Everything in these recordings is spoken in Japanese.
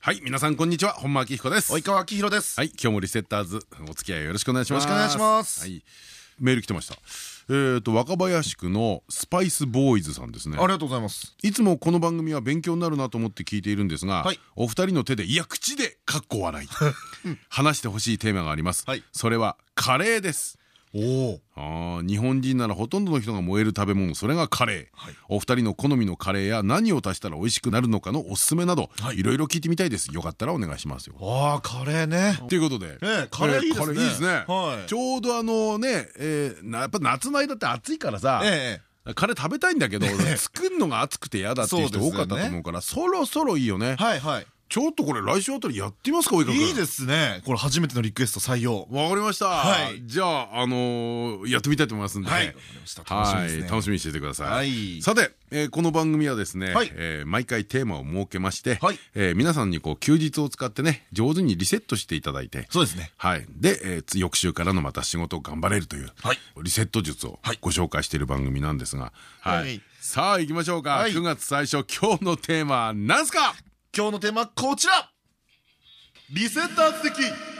はい皆さんこんにちは。本間明彦です。及川明宏です。はい今日もリセッターズお付き合いよろしくお願いします。よろしくお願いします。はい。メール来てました。えっと若林区のスパイスボーイズさんですね。ありがとうございます。いつもこの番組は勉強になるなと思って聞いているんですが、はい。お二人の手でいや口でかっこ笑い。話してほしいテーマがあります、はい。それはカレーですおおあー日本人ならほとんどの人が燃える食べ物それがカレー、はい。お二人の好みのカレーや何を足したら美味しくなるのかのおすすめなど、はい。いろいろ聞いてみたいです。よかったらお願いしますよ。ああカレーね。ということで、ええカレーいいですね。カレーいいですね。はい。ちょうどあのね、えーなやっぱ夏の間って暑いからさ、えカレー食べたいんだけど 作るのが暑くて嫌だっていう人多かったと思うからそろそろいいよね。えはいはいちょっとこれ来週あたりやってみますかいいですね。これ初めてのリクエスト採用。わかりました、はい。じゃああのーやってみたいと思いますんで、はい。楽しみですね。はい楽しみにしててください、はい。さて、えーこの番組はですね、はい。えー毎回テーマを設けまして、はい。えー皆さんにこう休日を使ってね上手にリセットしていただいて。そうですね。はい、で、えーつ翌週からのまた仕事を頑張れるという、はい。リセット術をはい。ご紹介している番組なんですが、はい。はい。さあ行きましょうか、はい。9月最初今日のテーマは何すか？今日のテーマはこちら。リセッターズ的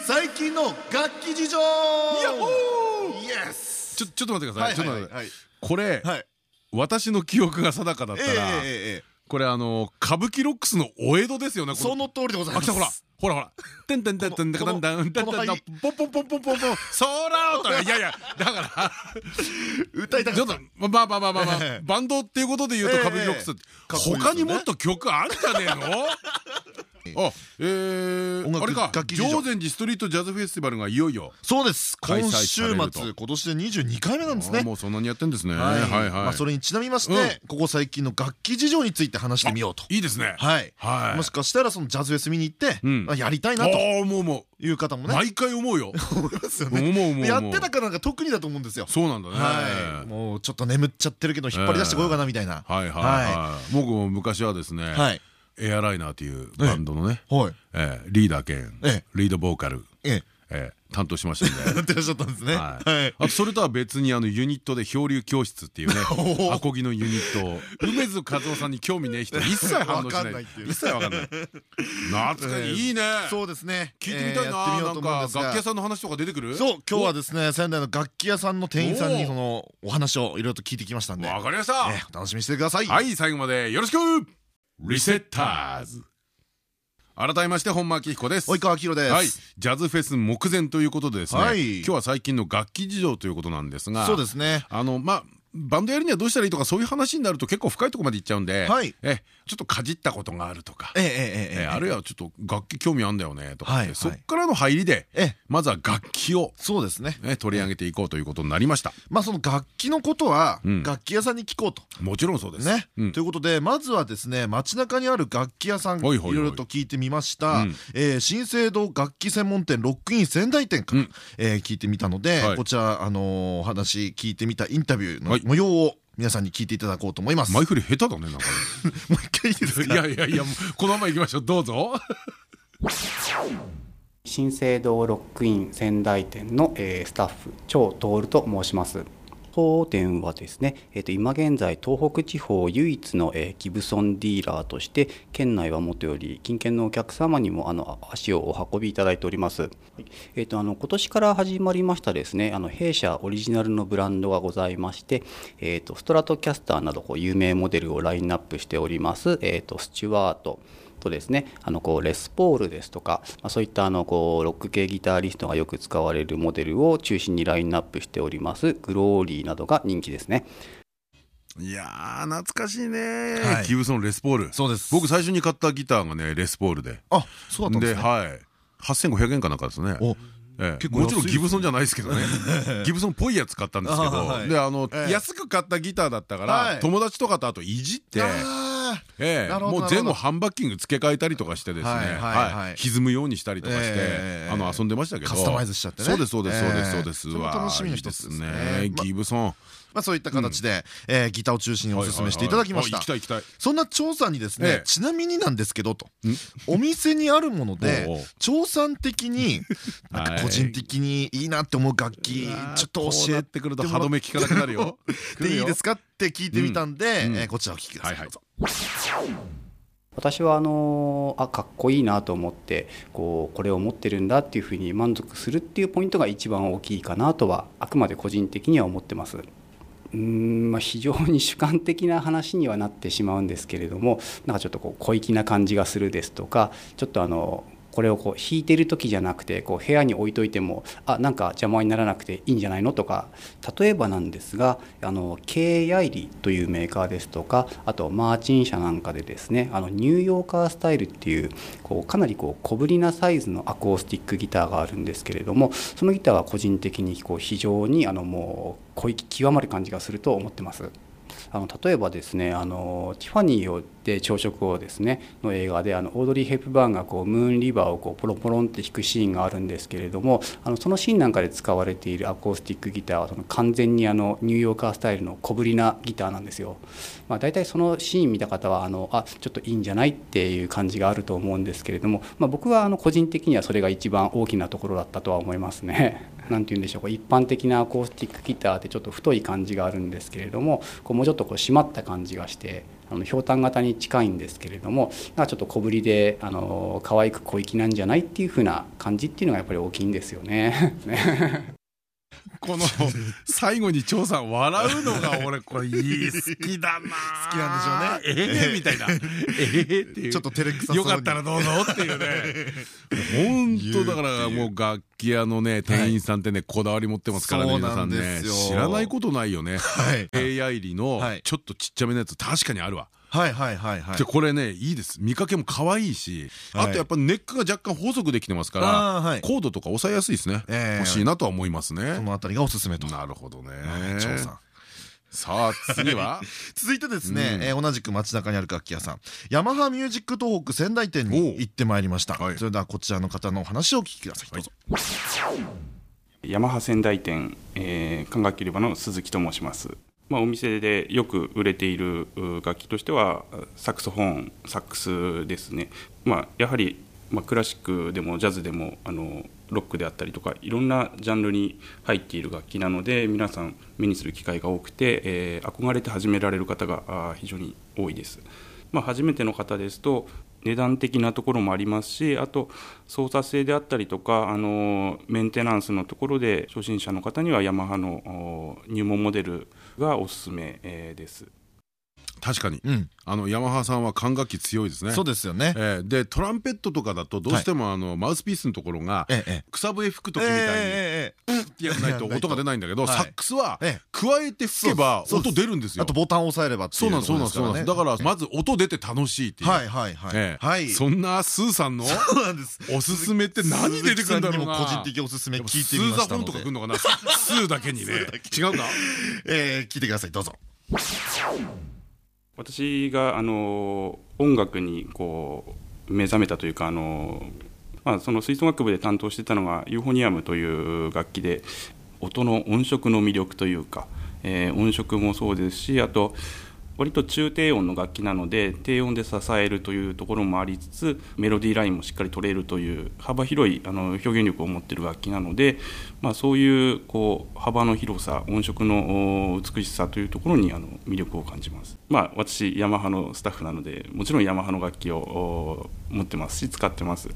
最近の楽器事情。イエスちょちょっと待ってください、ちょっと待って、はい。これ、はい。私の記憶が定かだったら、これあの歌舞伎ロックスのお江戸ですよねその通りでございます。あ来たほらほらほら。てんてんてんてんてんてんてんてんてんてんてんポンポンポンポンポンポンそらーといやいやだから歌いたかったちょっとまあまあまあまあまあバンドっていうことで言うと歌舞伎ロックスってかっこいいですよね他にもっと曲あるんじゃねえのあえーあれか楽器事情常禅寺ストリートジャズフェスティバルがいよいよそうです今週末今年で22回目なんですねもうそんなにやってんですねはいはいはいまあそれにちなみましてここ最近の楽器事情について話してみようといいですねはいはいもしかしたらそのジャズフェス見に行ってうんやりたいなと。ああもうもいう方もね。う毎回思うよ。思いますよね。やってたからなんか特にだと思うんですよ。そうなんだね。はい。もうちょっと眠っちゃってるけど引っ張り出してこようかなみたいな。はいはいはい僕も昔はですねはい。エアライナーっていうバンドのねリーダー兼ええ。リードボーカルええー担当しましたんで。え やってらっしゃったんですね。ははい。い、あとそれとは別にあのユニットで漂流教室っていうね おアコギのユニットを梅津和夫さんに興味ねえ人一切 反応しわかなんい一切わかんない。懐かしい。いいね。そうですね。聞いてみたいな。なんか楽器屋さんの話とか出てくる？そう今日はですね仙台の楽器屋さんの店員さんにそのお話をいろいろと聞いてきましたんで。わかりました。楽しみにしてください。はい最後までよろしく。リセッターズ改めまして本間明彦です。及川明宏です。はい、ジャズフェス目前ということでですね、はい。今日は最近の楽器事情ということなんですが。そうですね。あのまあバンドやるにはどうしたらいいとかそういう話になると結構深いところまでいっちゃうんで、はい。えちょっとかじったことがあるとか、あるいはちょっと楽器興味あんだよねとか。そっからの入りで、ええ。まずは楽器を、そうですね。ね、取り上げていこうということになりました。まあその楽器のことはうん。楽器屋さんに聞こうと。もちろんそうです。ね、うん。ということでまずはですね街中にある楽器屋さんいろいろと聞いてみました、新生堂楽器専門店ロックイン仙台店から、聞いてみたので、はい。こちら、あの話聞いてみたインタビューのはい。模様を皆さんに聞いていただこうと思います、前振り下手だねなんか もう一回いいですねいかやいやいやもうこのまま行きましょうどうぞ。新生堂ロックイン仙台店の、えースタッフ張徹と申します当店はですね、えー、と今現在東北地方唯一の、えーギブソンディーラーとして県内はもとより近県のお客様にもあの足をお運びいただいております、はい。えー、とあの今年から始まりましたですねあの弊社オリジナルのブランドがございまして、えー、とストラトキャスターなどこう有名モデルをラインナップしております、えー、とスチュワート。とですねあのこうレスポールですとか、まあ、そういったあのこうロック系ギタリストがよく使われるモデルを中心にラインナップしておりますグローリーなどが人気ですね。いやー懐かしいね、はい。ギブソンレスポール。そうです。僕最初に買ったギターがねレスポールで。あそうだったんですね。はい。8500円かなんかですね。おええ。結構もちろんギブソンじゃないですけどね。ギブソンっぽいやつ買ったんですけど。であのええ安く買ったギターだったかはい。ら友達とかとあといじってあええ、なるほどもう前後ハンバッキング付け替えたりとかしてですね、はい歪むようにしたりとかして、遊んでましたけど。カスタマイズしちゃってね。そうですそうですそうです。ええ。そうです、楽しみの一つですね。ギブソン。まあそういった形でえーギターを中心にお勧めしていただきました。はいはいはい。あ行きたい行きたい。そんな張さんにですええ。ねちなみになんですけどと。お店にあるものでう張さん的に なんか個人的にいいなって思う楽器ちょっと教えてくると歯止め効かなくなるよ。ていいですかって聞いてみたんでうん。えーこちらお聞きください。どうぞ私はあのあかっこいいなと思ってこうこれを持ってるんだっていうふうに満足するっていうポイントが一番大きいかなとはあくまで個人的には思ってます。うんまあ、非常に主観的な話にはなってしまうんですけれどもなんかちょっとこう小粋な感じがするですとかちょっとあのこれをこう弾いてる時じゃなくてこう部屋に置いといてもあなんか邪魔にならなくていいんじゃないの？とか例えばなんですがあの K ヤイリというメーカーですとかあとマーチン社なんかでですねあのニューヨーカースタイルっていうこうかなりこう小ぶりなサイズのアコースティックギターがあるんですけれどもそのギターは個人的にこう非常にあのもう小粋極まる感じがすると思ってます。あの例えばですねあのティファニーをで朝食をですねの映画であのオードリー・ヘップバーンがこうムーンリバーをこうポロポロンって弾くシーンがあるんですけれどもあのそのシーンなんかで使われているアコースティックギターはその完全にあのニューヨーカースタイルの小ぶりなギターなんですよ。まあ、大体そのシーン見た方はあのあちょっといいんじゃないっていう感じがあると思うんですけれども、まあ、僕はあの個人的にはそれが一番大きなところだったとは思いますね。何て言うんでしょうこう一般的なアコースティックギターってちょっと太い感じがあるんですけれどもこうもうちょっとこう締まった感じがしてあのひょうたん型に近いんですけれどもなんかちょっと小ぶりであの可愛く小粋なんじゃないっていう風な感じっていうのがやっぱり大きいんですよね。この最後に張さん笑うのが俺これいい好きだな。好きなんでしょうね。ええみたいな。ええっていう。ちょっと照れくさよかったらどうぞっていうね。本当だからもう楽器屋のね店員さんってねこだわり持ってますからね皆さんね。知らないことないよね。はい。AI 入りのはい。ちょっとちっちゃめのやつ確かにあるわはいはいはいはい。でこれねいいです。見かけも可愛いしはい。あとやっぱネックが若干細くできてますからコードとか押さえやすいですね。ええ欲しいなとは思いますそねのあたりがおすすめと。なるほどね。張さん。さあ次は？続いてですね、うん。えー同じく街中にある楽器屋さん。ヤマハミュージック東北仙台店に行ってまいりました、はい。それではこちらの方のお話をお聞きください。どうぞ、ヤマハ仙台店、えー、管楽器売り場の鈴木と申します、まあ、お店でよく売れている楽器としてはサクソフォンサックスですね、まあ、やはり、まあ、クラシックでもジャズでもあのロックであったりとかいろんなジャンルに入っている楽器なので皆さん目にする機会が多くて、えー憧れて始められる方が非常に多いです。まあ、初めての方ですと値段的なところもありますしあと操作性であったりとかあのメンテナンスのところで初心者の方にはヤマハの入門モデルがおすすめ、です。確かに。うん、あのヤマハさんは管楽器強いですね。そうですよね。ええ。でトランペットとかだとどうしてもあのマウスピースのところがえええ草笛吹く時えみたいにええええやらないと音が出ないんだけどはいサックスはええ。加えて吹けば音出るんですよ。あとボタンを押さえればそうなんですそうなんそうなんです。だからまず音出て楽しいっていう。はいはいはい、そんなスーさんのそうなんです。おすすめって何出てくるんだろうな。個人的おすすめ聞いスてみーザフォンましたのでとか来るのかな？スーだけにね。違うんだ。えー聞いてください。どうぞ私があの音楽にこう目覚めたというかあの、まあ、その吹奏楽部で担当してたのがユーフォニアムという楽器で音の音色の魅力というか、えー音色もそうですしあと割と中低音の楽器なので低音で支えるというところもありつつメロディーラインもしっかり取れるという幅広いあの表現力を持ってる楽器なので、まあ、そういうこう幅の広さ音色の美しさというところにあの魅力を感じます、まあ、私ヤマハのスタッフなのでもちろんヤマハの楽器を持ってますし使ってます、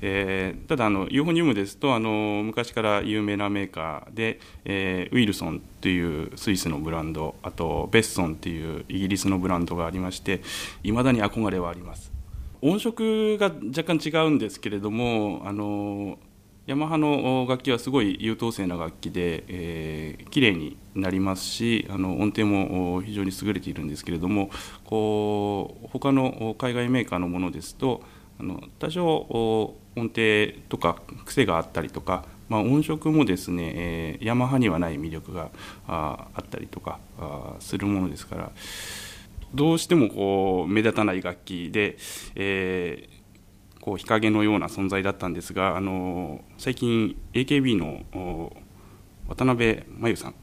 えーただあのユーフォニウムですとあの昔から有名なメーカーで、えーウィルソンっていうスイスのブランドあとベッソンっていうイギリスのブランドがありましていまだに憧れはあります。音色が若干違うんですけれどもあのヤマハの楽器はすごい優等生な楽器で、えー、綺麗になりますしあの音程も非常に優れているんですけれどもこう他の海外メーカーのものですとあの多少音程とか癖があったりとか、まあ、音色もですね、えーヤマハにはない魅力があったりとかするものですからどうしてもこう目立たない楽器で、えー、こう日陰のような存在だったんですがあの最近 AKB の渡辺真由さん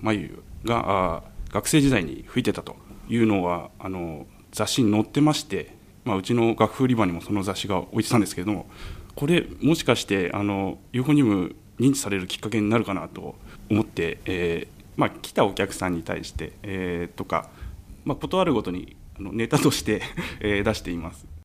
真由が学生時代に吹いてたというのはあの雑誌に載ってまして、まあ、うちの楽譜売り場にもその雑誌が置いてたんですけれどもこれもしかしてあのユーフォニウム認知されるきっかけになるかなと思って、えーまあ、来たお客さんに対して、えー、とか、まあ、ことあるごとにあのネタとして、出しています。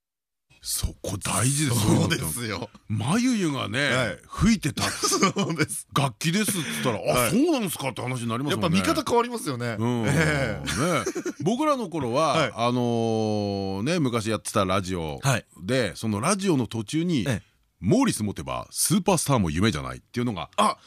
そこ大事ですそうですよ。まゆゆがね、吹いてた。楽器ですっつったら、あ、そうなんですかって話になりますもんね。やっぱ見方変わりますよね。ね、僕らの頃は、あのね、昔やってたラジオで、そのラジオの途中に。モーリス持てばスーパースターも夢じゃないっていうのがあ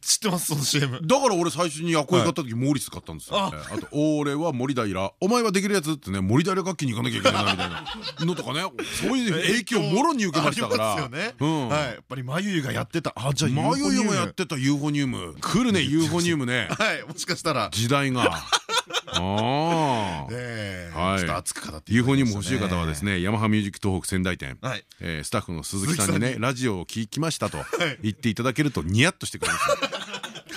知ってますその CM だから俺最初にアコギ買った時モーリス買ったんですよあ。と「俺は森平。お前はできるやつ」ってね森平楽器に行かなきゃいけないなみたいなのとかね。そういう影響もろに受けましたから。やっぱりまゆゆがやってた。あじゃあまゆゆがやってたユーフォニウム。来るね。ユーフォニウムね。はいもしかしたら。時代がああ。はい。ちょっと熱く語って。UFO にも欲しい方はですね、ヤマハミュージック東北仙台店。えスタッフの鈴木さんにね、ラジオを聞きましたと言っていただけるとニヤッとしてくれます。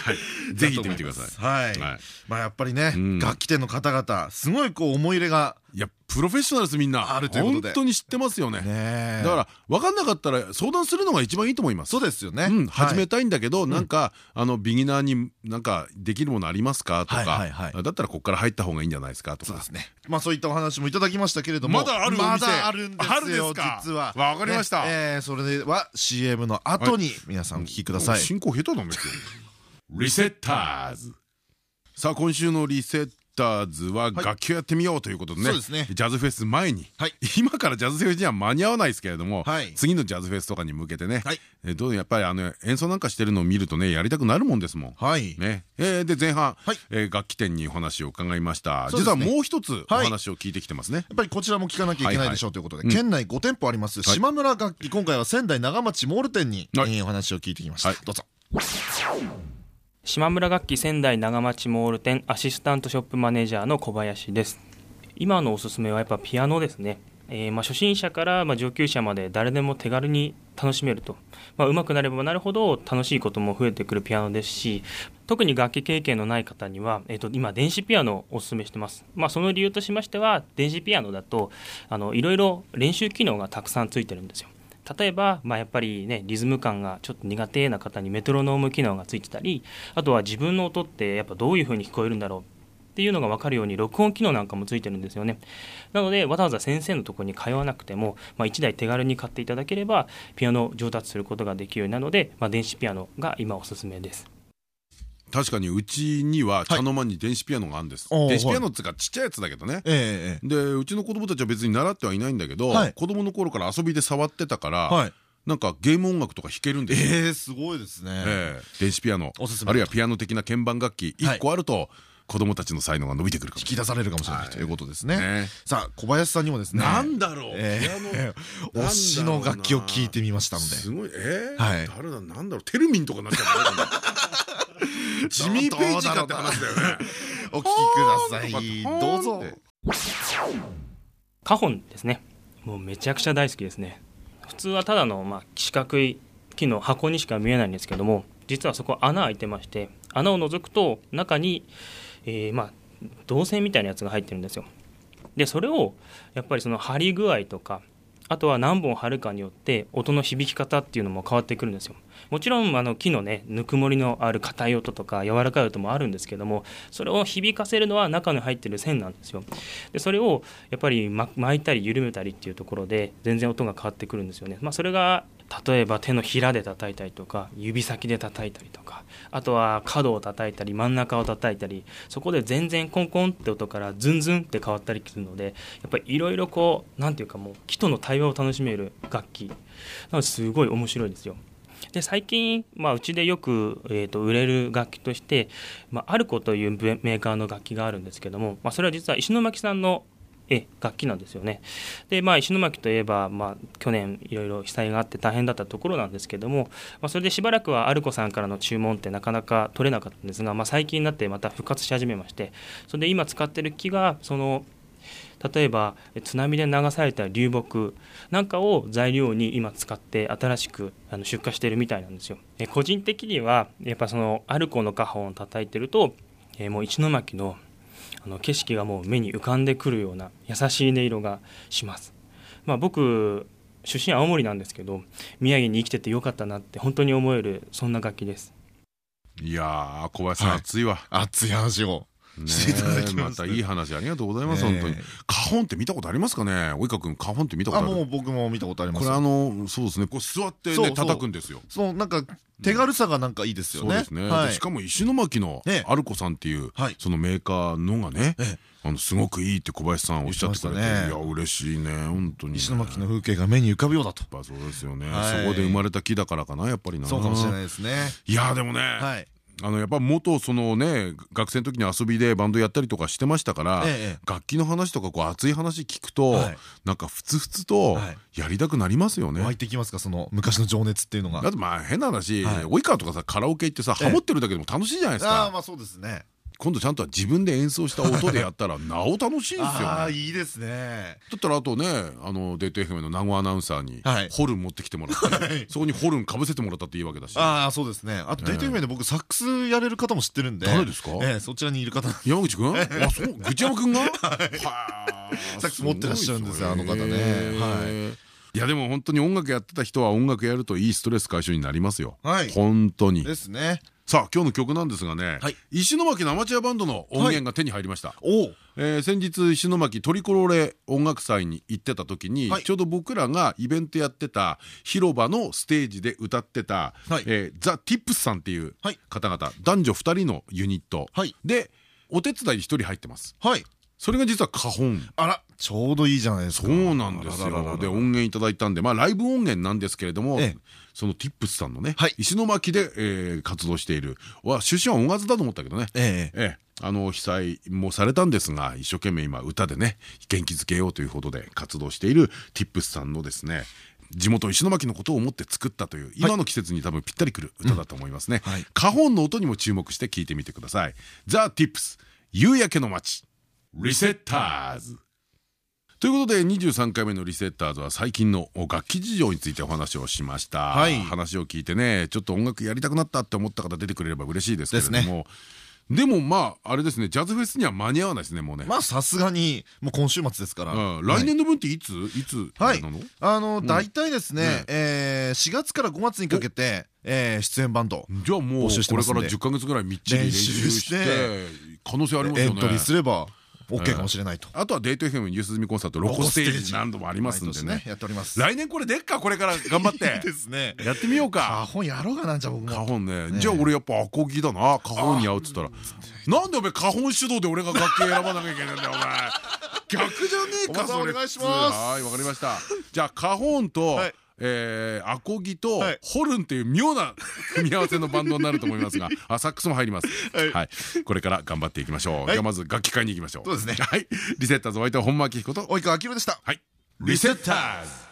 はい。ぜひ行ってみてください。はい。まあやっぱりね、楽器店の方々、すごいこう思い入れが。いやプロフェッショナルですみんな。あるということで。本当に知ってますよね。だから分かんなかったら相談するのが一番いいと思います。そうですよね。始めたいんだけどなんかあのビギナーになんかできるものありますか？とか。だったらここから入った方がいいんじゃないですか？とか。そうですね。まあそういったお話もいただきましたけれどもまだあるまだあるんですよ実は。わかりました。それでは CM の後に皆さんお聞きください。進行下手なんですよリセッターズ。さあ今週のリセッターズは楽器をやってみようということでねジャズフェス前に。今からジャズフェスには間に合わないですけれども次のジャズフェスとかに向けてねどうやっぱりあの演奏なんかしてるのを見るとねやりたくなるもんですもん。ね。で前半楽器店にお話を伺いました。実はもう一つお話を聞いてきてますね。やっぱりこちらも聞かなきゃいけないでしょうということで県内5店舗あります島村楽器今回は仙台長町モール店にお話を聞いてきました。どうぞ。島村楽器仙台長町モール店アシスタントショップマネージャーの小林です。今のおすすめはやっぱピアノですね。えー、まあ初心者からまあ上級者まで誰でも手軽に楽しめると、まあ、上手くなればなるほど楽しいことも増えてくるピアノですし特に楽器経験のない方には、えー、と今電子ピアノをおすすめしてます、まあ、その理由としましては電子ピアノだといろいろ練習機能がたくさんついてるんですよ。例えば、まあ、やっぱりねリズム感がちょっと苦手な方にメトロノーム機能がついてたりあとは自分の音ってやっぱどういう風に聞こえるんだろうっていうのが分かるように録音機能なんかもついてるんですよね。なのでわざわざ先生のとこに通わなくても、まあ、1台手軽に買っていただければピアノを上達することができるようになるので、まあ、電子ピアノが今おすすめです。確かにうちには茶の間に電子ピアノがあるんです、電子ピアノっていうかちっちゃいやつだけどね、でうちの子供たちは別に習ってはいないんだけど、子供の頃から遊びで触ってたから、なんかゲーム音楽とか弾けるんですよ。ええすごいですね。電子ピアノ。あるいはピアノ的な鍵盤楽器一個あると子供たちの才能が伸びてくる引き出されるかもしれないということですね。さあ小林さんにもですね。なんだろう。推しの楽器を聞いてみましたので。すごい。え誰だなんだろう。テルミンとかなっちゃう。ジミーペイジかって話だよね。お聞きください。どうぞ。カホンですね。もうめちゃくちゃ大好きですね。普通はただのまあ四角い木の箱にしか見えないんですけども、実はそこ穴開いてまして、穴を覗くと中にえー、まあ導線みたいなやつが入ってるんですよでそれをやっぱりその張り具合とかあとは何本張るかによって音の響き方っていうのも変わってくるんですよ。もちろんあの木のねぬくもりのある硬い音とか柔らかい音もあるんですけどもそれを響かせるのは中に入ってる線なんですよ。でそれをやっぱり巻いたり緩めたりっていうところで全然音が変わってくるんですよね。まあそれが例えば手のひらで叩いたりとか指先で叩いたりとかあとは角を叩いたり真ん中を叩いたりそこで全然コンコンって音からズンズンって変わったりするのでやっぱりいろいろこう何て言うかもう木との対話を楽しめる楽器なのですごい面白いですよ。で最近、まあ、うちでよく、えーと、売れる楽器として、まあ、アルコというメーカーの楽器があるんですけども、まあ、それは実は石巻さんのえ楽器なんですよね。でまあ石巻といえば、まあ、去年いろいろ被災があって大変だったところなんですけども、まあ、それでしばらくはアルコさんからの注文ってなかなか取れなかったんですが、まあ、最近になってまた復活し始めましてそれで今使ってる木がその例えば津波で流された流木なんかを材料に今使って新しくあの出荷してるみたいなんですよえ個人的にはやっぱそのアルコの花本を叩いてるとえもう石巻のあの景色がもう目に浮かんでくるような優しい音色がします、まあ、僕出身青森なんですけど宮城に生きててよかったなって本当に思えるそんな楽器です。いや小林さん、はい、熱いわ。熱い話をしていただきまたいい話ありがとうございます本当に花本って見たことありますかね及川君花本って見たことある？もう僕も見たことありますこれあのそうですねこう座ってね叩くんですよそうなんか手軽さがなんかいいですよね。そうですね。しかも石巻のアルコさんっていうそのメーカーのがね、あのすごくいいって小林さんおっしゃってくれて、いや嬉しいね本当に。石巻の風景が目に浮かぶようだと。そうですよね。そこで生まれた木だからかなやっぱりな。そうかもしれないですね。いやでもね。あのやっぱ元そのね学生の時に遊びでバンドやったりとかしてましたから、楽器の話とかこう熱い話聞くと、なんかふつふつとやりたくなりますよね。湧いてきますかその昔の情熱っていうのが。だってまあ変な話、及川とかさカラオケ行ってさハモってるだけでも楽しいじゃないですか。あまあそうですね。今度ちゃんと自分で演奏した音でやったらなお楽しいですよね。あいいですね。だったらあとねあのデート FM の名護アナウンサーにホルン持ってきてもらって そこにホルンかぶせてもらったっていいわけだし。ああそうですね。あとデート FM で僕サックスやれる方も知ってるんで。誰ですか？ええそちらにいる方。山口君？あそう口山君が？はサックス持ってらっしゃるんですよあの方ね。はい。いやでも本当に音楽やってた人は音楽やるといいストレス解消になりますよ。はい。本当に。ですね。さあ今日の曲なんですがね、石巻のアマチュアバンドの音源が手に入りました、え先日石巻トリコローレ音楽祭に行ってた時に、ちょうど僕らがイベントやってた広場のステージで歌ってた、えザ・ティップスさんっていう方々、男女2人のユニット、でお手伝い1人入ってます。それが実は花本。あら。ちょうどいいじゃないですか。そうなんですよ。で音源いただいたんでまあライブ音源なんですけれどもそのティップスさんのね石巻で活動しているは出身は音楽だと思ったけどね。ええ。あの被災もされたんですが一生懸命今歌でね元気づけようということで活動しているティップスさんのですね地元石巻のことを思って作ったという今の季節に多分ぴったりくる歌だと思い。ますね花本の音にも注目して聴いてみてくださいザ・ティップス夕焼けの街リセッターズ。ということで23回目のリセッターズは最近の楽器事情についてお話をしました、はい、話を聞いてねちょっと音楽やりたくなったって思った方出てくれれば嬉しいですけれども、ね、でもまああれですねジャズフェスには間に合わないですねもうね。まあさすがにもう今週末ですから。来年の分っていつ？い。つはい。あの大体ですね4月から5月にかけて出演バンドじゃあもうこれから10か月ぐらいみっちり練習して可能性ありますよね。エントリーすれば OK かもしれないと。あとはデート FM ニュース済みコンサートロコステージ。何度もありますんでね。やっております。来年これでっかこれから頑張って。ですね。やってみようか。花本やろうかなじゃあ僕も。花本ね。じゃあ俺やっぱアコギだな。花本に合うっつったら。なんでお前花本主導で俺が楽器選ばなきゃいけないんだよお前。逆じゃねえかそれお願いします。はいわかりました。じゃあ花本とえー、アコギとホルンっていう妙な組み合わせのバンドになると思いますが あサックスも入ります。はい。これから頑張っていきましょう。じゃあまず楽器会に行きましょう。そうですね。はい。リセッターズお相手は本間明彦と及川明でした。はい。リセッターズ